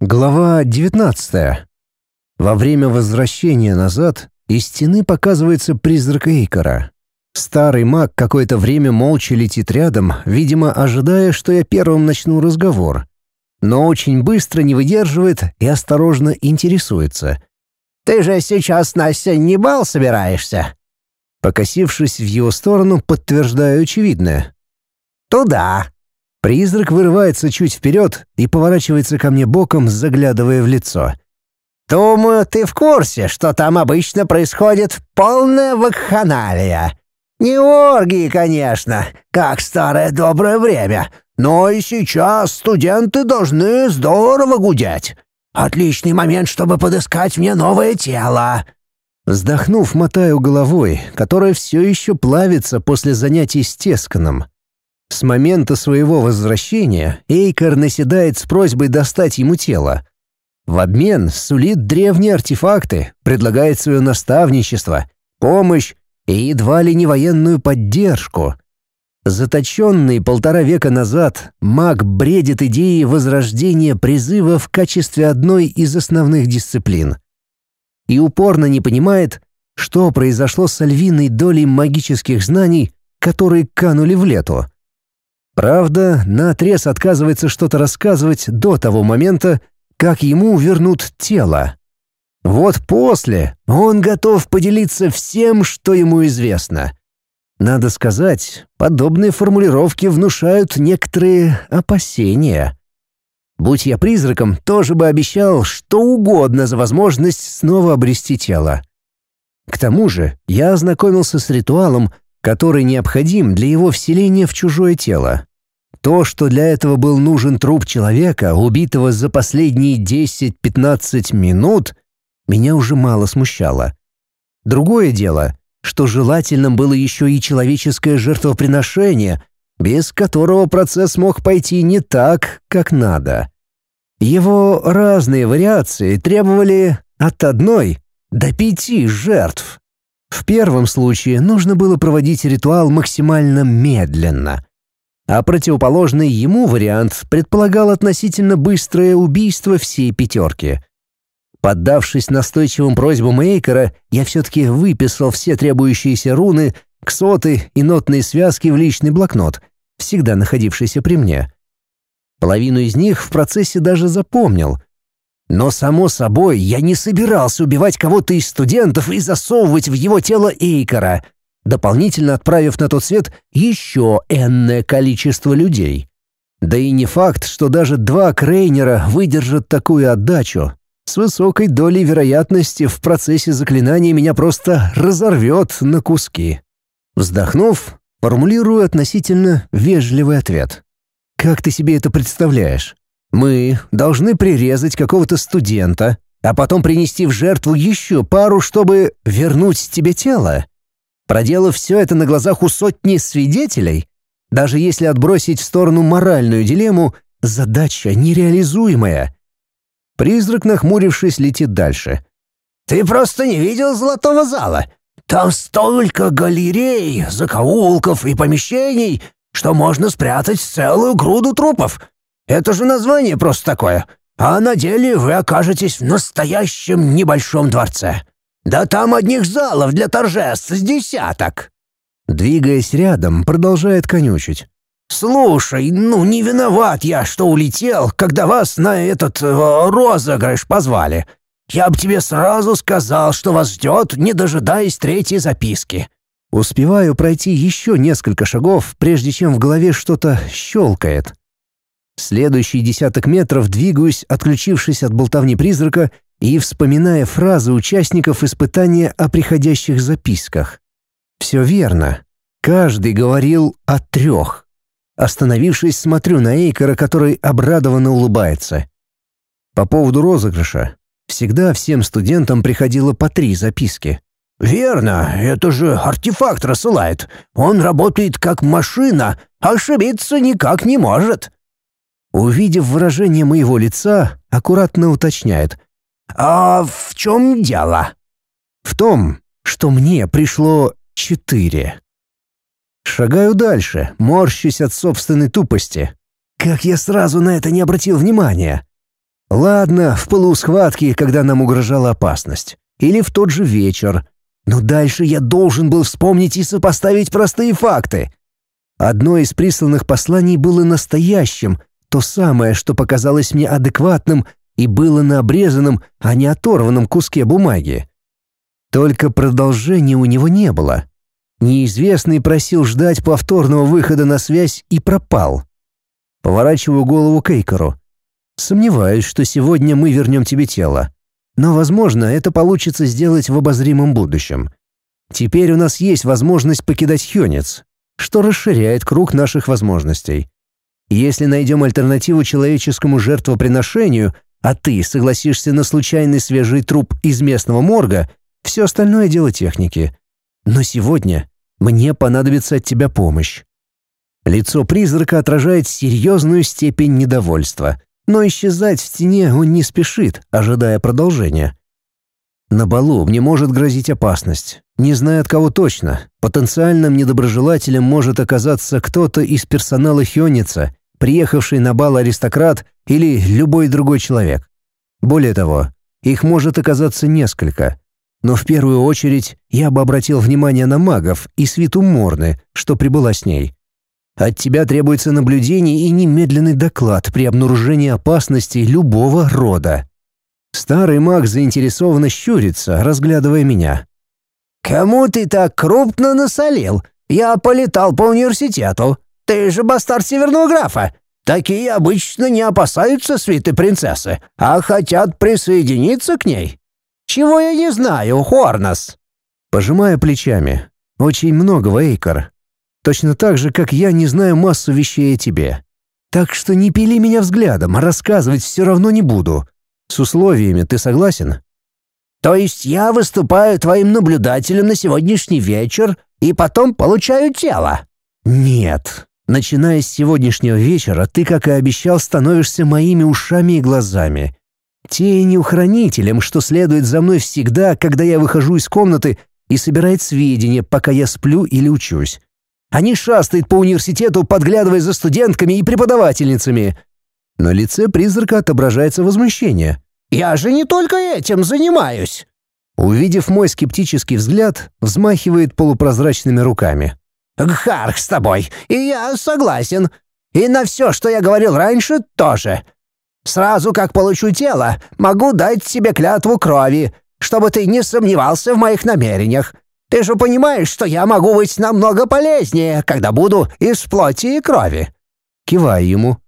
Глава 19. Во время возвращения назад из стены показывается призрак Эйкора. Старый маг какое-то время молча летит рядом, видимо, ожидая, что я первым начну разговор. Но очень быстро не выдерживает и осторожно интересуется. «Ты же сейчас, Настя, не бал собираешься?» Покосившись в его сторону, подтверждаю очевидное. «Туда», Призрак вырывается чуть вперед и поворачивается ко мне боком, заглядывая в лицо. «Думаю, ты в курсе, что там обычно происходит полная вакханалия. Не оргии, конечно, как старое доброе время, но и сейчас студенты должны здорово гудеть. Отличный момент, чтобы подыскать мне новое тело». Вздохнув, мотаю головой, которая все еще плавится после занятий с Тесканом. С момента своего возвращения Эйкер наседает с просьбой достать ему тело. В обмен сулит древние артефакты, предлагает свое наставничество, помощь и едва ли не военную поддержку. Заточенный полтора века назад, маг бредит идеей возрождения призыва в качестве одной из основных дисциплин. И упорно не понимает, что произошло с альвиной долей магических знаний, которые канули в лету. Правда, наотрез отказывается что-то рассказывать до того момента, как ему вернут тело. Вот после он готов поделиться всем, что ему известно. Надо сказать, подобные формулировки внушают некоторые опасения. Будь я призраком, тоже бы обещал что угодно за возможность снова обрести тело. К тому же я ознакомился с ритуалом, который необходим для его вселения в чужое тело. То, что для этого был нужен труп человека, убитого за последние 10-15 минут, меня уже мало смущало. Другое дело, что желательным было еще и человеческое жертвоприношение, без которого процесс мог пойти не так, как надо. Его разные вариации требовали от одной до пяти жертв. В первом случае нужно было проводить ритуал максимально медленно — а противоположный ему вариант предполагал относительно быстрое убийство всей пятерки. Поддавшись настойчивым просьбам Эйкера, я все-таки выписал все требующиеся руны, ксоты и нотные связки в личный блокнот, всегда находившийся при мне. Половину из них в процессе даже запомнил. Но, само собой, я не собирался убивать кого-то из студентов и засовывать в его тело Эйкера — дополнительно отправив на тот свет еще энное количество людей. Да и не факт, что даже два крейнера выдержат такую отдачу. С высокой долей вероятности в процессе заклинания меня просто разорвет на куски. Вздохнув, формулирую относительно вежливый ответ. «Как ты себе это представляешь? Мы должны прирезать какого-то студента, а потом принести в жертву еще пару, чтобы вернуть тебе тело?» проделав все это на глазах у сотни свидетелей, даже если отбросить в сторону моральную дилемму, задача нереализуемая. Призрак, нахмурившись, летит дальше. «Ты просто не видел золотого зала? Там столько галерей, закоулков и помещений, что можно спрятать целую груду трупов. Это же название просто такое. А на деле вы окажетесь в настоящем небольшом дворце. Да там одних залов для торжеств с десяток!» Двигаясь рядом, продолжает конючить. «Слушай, ну не виноват я, что улетел, когда вас на этот э, розыгрыш позвали. Я бы тебе сразу сказал, что вас ждет, не дожидаясь третьей записки». Успеваю пройти еще несколько шагов, прежде чем в голове что-то щелкает. Следующий десяток метров двигаюсь, отключившись от болтовни призрака и вспоминая фразы участников испытания о приходящих записках. Все верно. Каждый говорил о трех. Остановившись, смотрю на Эйкера, который обрадованно улыбается. По поводу розыгрыша. Всегда всем студентам приходило по три записки. «Верно, это же артефакт рассылает. Он работает как машина, ошибиться никак не может». Увидев выражение моего лица, аккуратно уточняет. «А в чем дело?» «В том, что мне пришло четыре». Шагаю дальше, морщусь от собственной тупости. Как я сразу на это не обратил внимания? Ладно, в пылу схватки, когда нам угрожала опасность. Или в тот же вечер. Но дальше я должен был вспомнить и сопоставить простые факты. Одно из присланных посланий было настоящим, то самое, что показалось мне адекватным и было на обрезанном, а не оторванном куске бумаги. Только продолжения у него не было. Неизвестный просил ждать повторного выхода на связь и пропал. Поворачиваю голову к Эйкору. Сомневаюсь, что сегодня мы вернем тебе тело. Но, возможно, это получится сделать в обозримом будущем. Теперь у нас есть возможность покидать Хёнец, что расширяет круг наших возможностей. Если найдем альтернативу человеческому жертвоприношению, а ты согласишься на случайный свежий труп из местного морга, все остальное дело техники. Но сегодня мне понадобится от тебя помощь. Лицо призрака отражает серьезную степень недовольства, но исчезать в стене он не спешит, ожидая продолжения. На балу мне может грозить опасность. Не знаю от кого точно. Потенциальным недоброжелателем может оказаться кто-то из персонала Хёница, приехавший на бал аристократ или любой другой человек. Более того, их может оказаться несколько. Но в первую очередь я бы обратил внимание на магов и свиту Морны, что прибыла с ней. От тебя требуется наблюдение и немедленный доклад при обнаружении опасности любого рода. Старый маг заинтересованно щурится, разглядывая меня. «Кому ты так крупно насолил? Я полетал по университету. Ты же бастард Северного графа. Такие обычно не опасаются свиты принцессы, а хотят присоединиться к ней. Чего я не знаю, Хорнос?» Пожимая плечами. «Очень много, Вейкер. Точно так же, как я не знаю массу вещей о тебе. Так что не пили меня взглядом, а рассказывать все равно не буду. С условиями ты согласен?» «То есть я выступаю твоим наблюдателем на сегодняшний вечер и потом получаю тело?» «Нет. Начиная с сегодняшнего вечера, ты, как и обещал, становишься моими ушами и глазами. Тенью-хранителем, что следует за мной всегда, когда я выхожу из комнаты и собирает сведения, пока я сплю или учусь. Они шастают по университету, подглядывая за студентками и преподавательницами. На лице призрака отображается возмущение. «Я же не только этим занимаюсь!» Увидев мой скептический взгляд, взмахивает полупрозрачными руками. Гхарх с тобой, и я согласен. И на все, что я говорил раньше, тоже. Сразу как получу тело, могу дать тебе клятву крови, чтобы ты не сомневался в моих намерениях. Ты же понимаешь, что я могу быть намного полезнее, когда буду из плоти и крови». Киваю ему.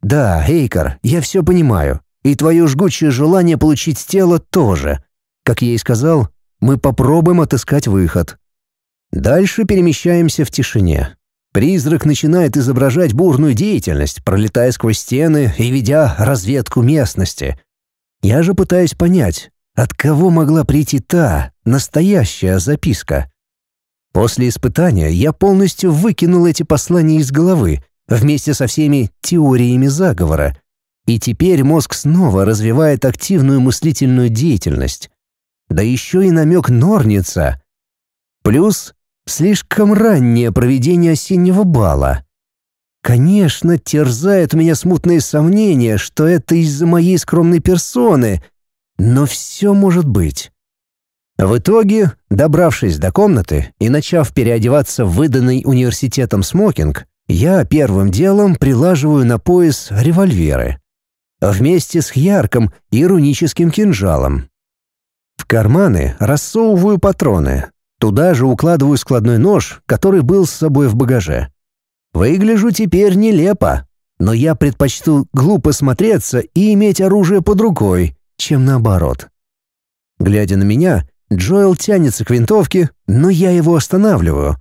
«Да, Эйкар, я все понимаю. И твое жгучее желание получить тело тоже. Как я и сказал, мы попробуем отыскать выход. Дальше перемещаемся в тишине. Призрак начинает изображать бурную деятельность, пролетая сквозь стены и ведя разведку местности. Я же пытаюсь понять, от кого могла прийти та, настоящая записка. После испытания я полностью выкинул эти послания из головы, вместе со всеми теориями заговора. И теперь мозг снова развивает активную мыслительную деятельность. Да еще и намек Норница. Плюс Слишком раннее проведение осеннего бала. Конечно, терзает меня смутные сомнения, что это из-за моей скромной персоны, но все может быть. В итоге, добравшись до комнаты и начав переодеваться в выданный университетом смокинг, я первым делом прилаживаю на пояс револьверы. Вместе с ярком и руническим кинжалом. В карманы рассовываю патроны, Туда же укладываю складной нож, который был с собой в багаже. Выгляжу теперь нелепо, но я предпочту глупо смотреться и иметь оружие под рукой, чем наоборот. Глядя на меня, Джоэл тянется к винтовке, но я его останавливаю.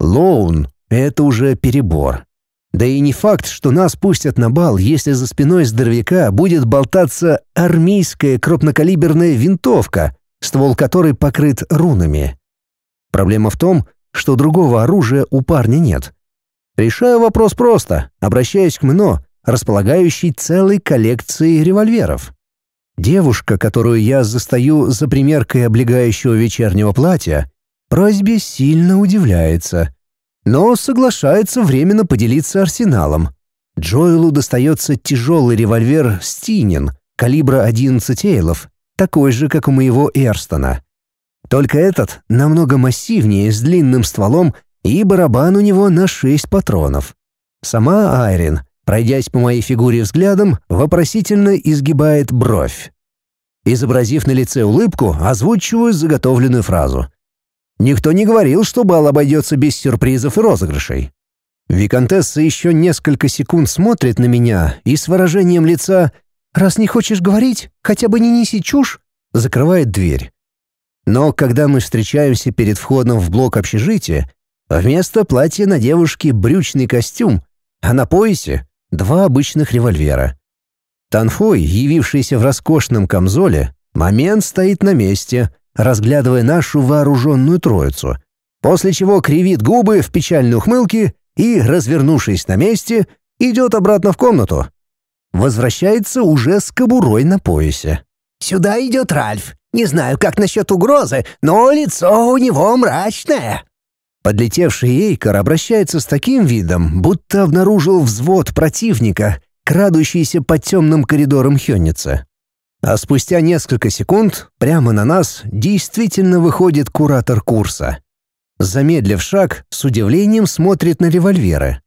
Лоун — это уже перебор. Да и не факт, что нас пустят на бал, если за спиной здоровяка будет болтаться армейская крупнокалиберная винтовка, ствол которой покрыт рунами. Проблема в том, что другого оружия у парня нет. Решаю вопрос просто, обращаясь к Мно, располагающей целой коллекцией револьверов. Девушка, которую я застаю за примеркой облегающего вечернего платья, просьбе сильно удивляется, но соглашается временно поделиться арсеналом. Джоэлу достается тяжелый револьвер «Стинин», калибра 11 эйлов, такой же, как у моего Эрстона. Только этот намного массивнее, с длинным стволом, и барабан у него на 6 патронов. Сама Айрин, пройдясь по моей фигуре взглядом, вопросительно изгибает бровь. Изобразив на лице улыбку, озвучиваю заготовленную фразу. Никто не говорил, что бал обойдется без сюрпризов и розыгрышей. Викантесса еще несколько секунд смотрит на меня и с выражением лица «Раз не хочешь говорить, хотя бы не неси чушь», закрывает дверь. Но когда мы встречаемся перед входом в блок общежития, вместо платья на девушке брючный костюм, а на поясе два обычных револьвера. Танфой, явившийся в роскошном камзоле, момент стоит на месте, разглядывая нашу вооруженную троицу, после чего кривит губы в печальной ухмылке и, развернувшись на месте, идет обратно в комнату. Возвращается уже с кобурой на поясе. «Сюда идет Ральф. Не знаю, как насчет угрозы, но лицо у него мрачное». Подлетевший Эйкер обращается с таким видом, будто обнаружил взвод противника, крадущийся по темным коридорам Хённица. А спустя несколько секунд прямо на нас действительно выходит куратор курса. Замедлив шаг, с удивлением смотрит на револьверы.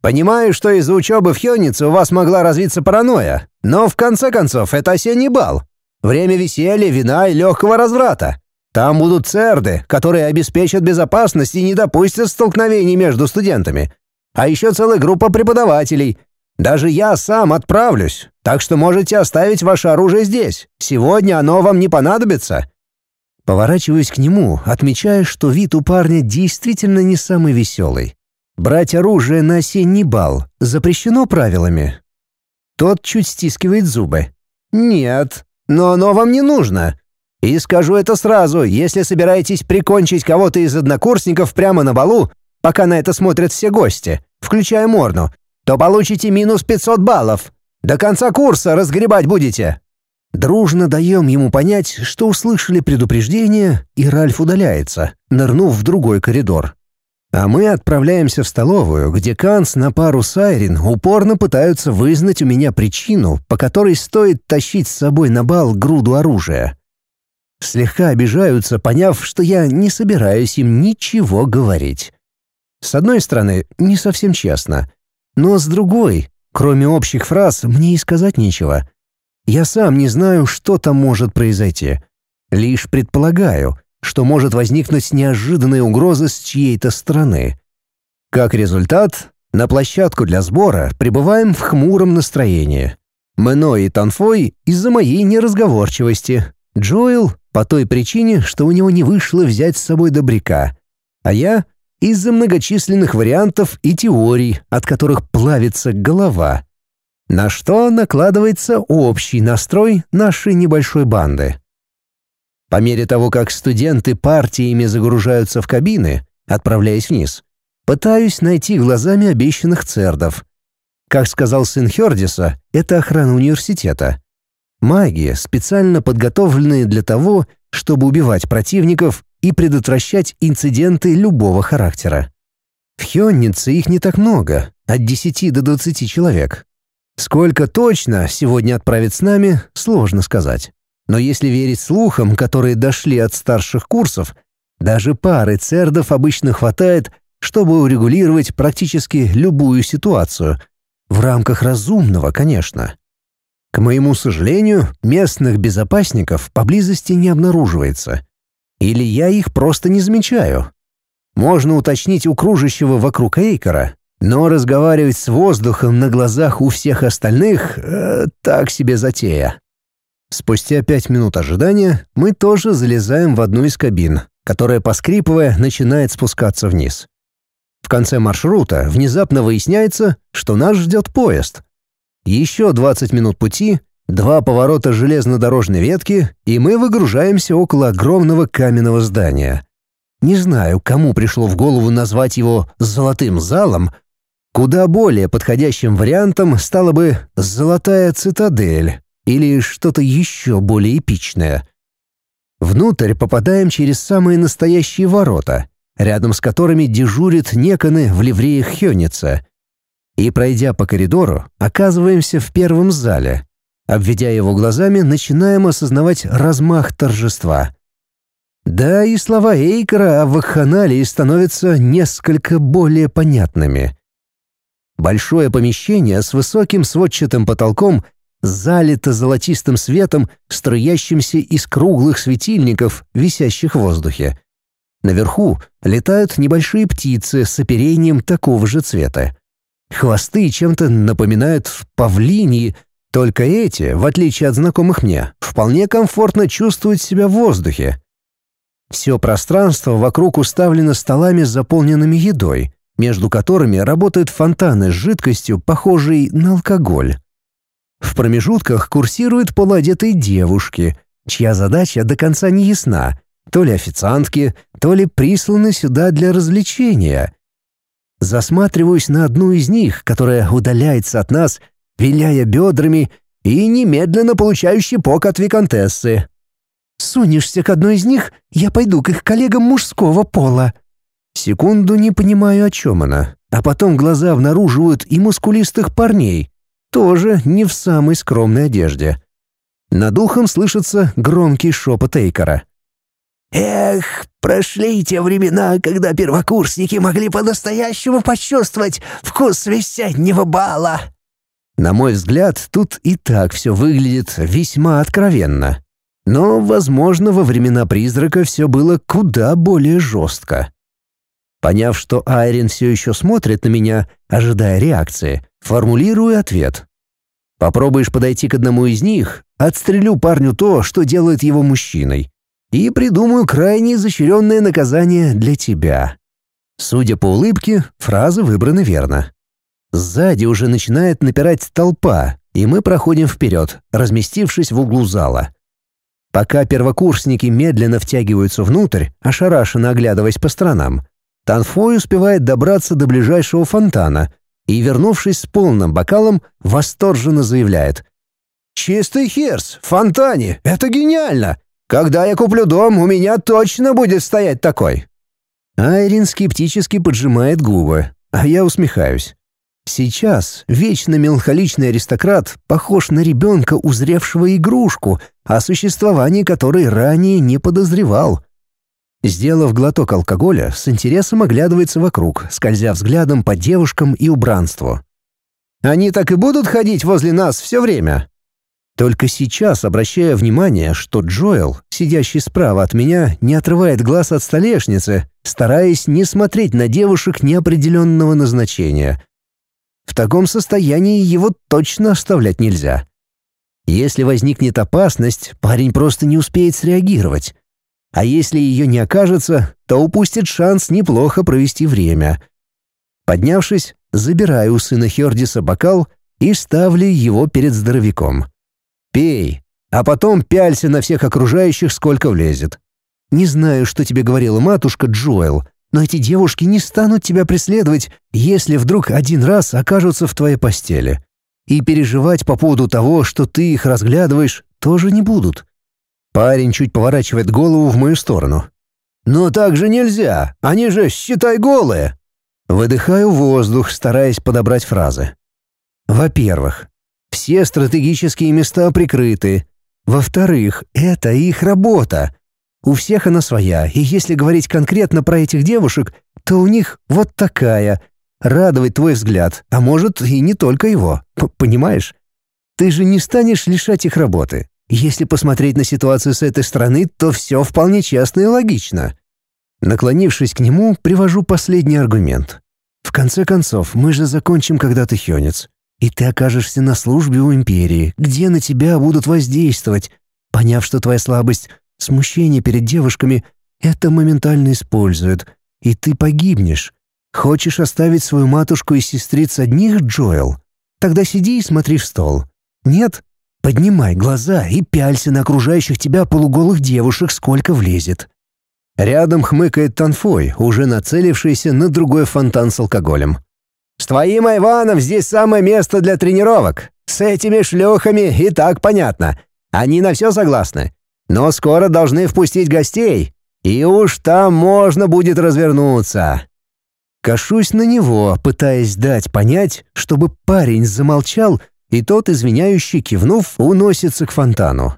«Понимаю, что из-за учебы в Хённице у вас могла развиться паранойя, но в конце концов это осенний бал. Время веселья, вина и легкого разврата. Там будут церды, которые обеспечат безопасность и не допустят столкновений между студентами. А еще целая группа преподавателей. Даже я сам отправлюсь, так что можете оставить ваше оружие здесь. Сегодня оно вам не понадобится». Поворачиваюсь к нему, отмечая, что вид у парня действительно не самый веселый. Брать оружие на осенний бал запрещено правилами. Тот чуть стискивает зубы. «Нет, но оно вам не нужно. И скажу это сразу, если собираетесь прикончить кого-то из однокурсников прямо на балу, пока на это смотрят все гости, включая Морну, то получите минус 500 баллов. До конца курса разгребать будете». Дружно даем ему понять, что услышали предупреждение, и Ральф удаляется, нырнув в другой коридор. А мы отправляемся в столовую, где Канс на пару с Айрин упорно пытаются вызнать у меня причину, по которой стоит тащить с собой на бал груду оружия. Слегка обижаются, поняв, что я не собираюсь им ничего говорить. С одной стороны, не совсем честно, но с другой, кроме общих фраз, мне и сказать нечего — я сам не знаю, что там может произойти. Лишь предполагаю, что может возникнуть неожиданная угроза с чьей-то стороны. Как результат, на площадку для сбора прибываем в хмуром настроении. Мэно и Танфой из-за моей неразговорчивости. Джоэл по той причине, что у него не вышло взять с собой добряка. А я из-за многочисленных вариантов и теорий, от которых плавится голова на что накладывается общий настрой нашей небольшой банды. По мере того, как студенты партиями загружаются в кабины, отправляясь вниз, пытаюсь найти глазами обещанных цердов. Как сказал сын Хердиса, это охрана университета. Маги, специально подготовленные для того, чтобы убивать противников и предотвращать инциденты любого характера. В Хённице их не так много, от 10 до 20 человек, Сколько точно сегодня отправит с нами, сложно сказать. Но если верить слухам, которые дошли от старших курсов, даже пары цердов обычно хватает, чтобы урегулировать практически любую ситуацию. В рамках разумного, конечно. К моему сожалению, местных безопасников поблизости не обнаруживается. Или я их просто не замечаю. Можно уточнить у кружащего вокруг Эйкора, но разговаривать с воздухом на глазах у всех остальных э, — так себе затея. Спустя пять минут ожидания мы тоже залезаем в одну из кабин, которая, поскрипывая, начинает спускаться вниз. В конце маршрута внезапно выясняется, что нас ждет поезд. Еще 20 минут пути, два поворота железнодорожной ветки, и мы выгружаемся около огромного каменного здания. Не знаю, кому пришло в голову назвать его «золотым залом», Куда более подходящим вариантом стала бы «Золотая цитадель» или что-то еще более эпичное. Внутрь попадаем через самые настоящие ворота, рядом с которыми дежурит неконы в ливреях Хёница. И, пройдя по коридору, оказываемся в первом зале. Обведя его глазами, начинаем осознавать размах торжества. Да, и слова Эйкера о вакханалии становятся несколько более понятными. Большое помещение с высоким сводчатым потолком залито золотистым светом, струящимся из круглых светильников, висящих в воздухе. Наверху летают небольшие птицы с оперением такого же цвета. Хвосты чем-то напоминают павлинии, только эти, в отличие от знакомых мне, вполне комфортно чувствуют себя в воздухе. Все пространство вокруг уставлено столами заполненными едой, между которыми работают фонтаны с жидкостью, похожей на алкоголь. В промежутках курсируют полуодетые девушки, чья задача до конца не ясна, то ли официантки, то ли присланы сюда для развлечения. Засматриваюсь на одну из них, которая удаляется от нас, виляя бедрами и немедленно получающий пок от виконтессы. «Сунешься к одной из них, я пойду к их коллегам мужского пола». Секунду не понимаю, о чем она, а потом глаза обнаруживают и мускулистых парней, тоже не в самой скромной одежде. Над ухом слышится громкий шепот Эйкора. Эх, прошли те времена, когда первокурсники могли по-настоящему почувствовать вкус весеннего бала. На мой взгляд, тут и так все выглядит весьма откровенно. Но, возможно, во времена призрака все было куда более жестко. Поняв, что Айрин все еще смотрит на меня, ожидая реакции, формулирую ответ. Попробуешь подойти к одному из них, отстрелю парню то, что делает его мужчиной и придумаю крайне изощренное наказание для тебя». Судя по улыбке, фраза выбрана верно. Сзади уже начинает напирать толпа, и мы проходим вперед, разместившись в углу зала. Пока первокурсники медленно втягиваются внутрь, ошарашенно оглядываясь по сторонам, Танфой успевает добраться до ближайшего фонтана и, вернувшись с полным бокалом, восторженно заявляет. «Чистый херс! Фонтане! Это гениально! Когда я куплю дом, у меня точно будет стоять такой». Айрин скептически поджимает губы, а я усмехаюсь. Сейчас вечно меланхоличный аристократ похож на ребенка, узревшего игрушку, о существовании которой ранее не подозревал. Сделав глоток алкоголя, с интересом оглядывается вокруг, скользя взглядом по девушкам и убранству. «Они так и будут ходить возле нас все время?» Только сейчас обращая внимание, что Джоэл, сидящий справа от меня, не отрывает глаз от столешницы, стараясь не смотреть на девушек неопределенного назначения. В таком состоянии его точно оставлять нельзя. Если возникнет опасность, парень просто не успеет среагировать. А если ее не окажется, то упустит шанс неплохо провести время. Поднявшись, забираю у сына Хердиса бокал и ставлю его перед здоровяком. Пей, а потом пялься на всех окружающих, сколько влезет. Не знаю, что тебе говорила матушка Джоэл, но эти девушки не станут тебя преследовать, если вдруг один раз окажутся в твоей постели. И переживать по поводу того, что ты их разглядываешь, тоже не будут. Парень чуть поворачивает голову в мою сторону. «Но так же нельзя, они же, считай, голые!» Выдыхаю воздух, стараясь подобрать фразы. Во-первых, все стратегические места прикрыты. Во-вторых, это их работа. У всех она своя, и если говорить конкретно про этих девушек, то у них вот такая. Радовать твой взгляд, а может и не только его, понимаешь? Ты же не станешь лишать их работы. Если посмотреть на ситуацию с этой стороны, то все вполне честно и логично. Наклонившись к нему, привожу последний аргумент. В конце концов, мы же закончим когда-то Хёнец и ты окажешься на службе у империи, где на тебя будут воздействовать. Поняв, что твоя слабость, смущение перед девушками, это моментально используют, и ты погибнешь. Хочешь оставить свою матушку и сестриц одних, Джоэл? Тогда сиди и смотри в стол. Нет? Поднимай глаза и пялься на окружающих тебя полуголых девушек, сколько влезет. Рядом хмыкает Танфой, уже нацелившийся на другой фонтан с алкоголем. С твоим Айваном здесь самое место для тренировок. С этими шлюхами и так понятно. Они на все согласны. Но скоро должны впустить гостей. И уж там можно будет развернуться. Кашусь на него, пытаясь дать понять, чтобы парень замолчал, и тот, извиняющий, кивнув, уносится к фонтану.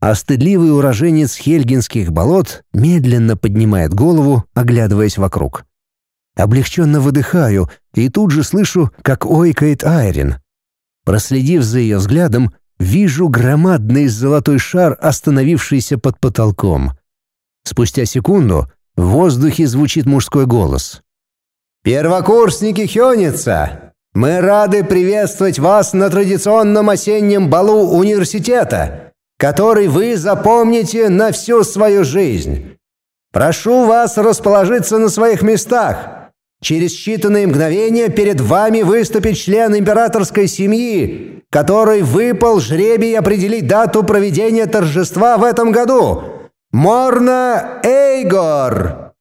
А стыдливый уроженец хельгинских болот медленно поднимает голову, оглядываясь вокруг. Облегченно выдыхаю и тут же слышу, как ойкает Айрин. Проследив за ее взглядом, вижу громадный золотой шар, остановившийся под потолком. Спустя секунду в воздухе звучит мужской голос. «Первокурсники Хёница, мы рады приветствовать вас на традиционном осеннем балу университета, который вы запомните на всю свою жизнь. Прошу вас расположиться на своих местах». Через считанные мгновения перед вами выступит член императорской семьи, который выпал жребий определить дату проведения торжества в этом году. Морна Эйгор!»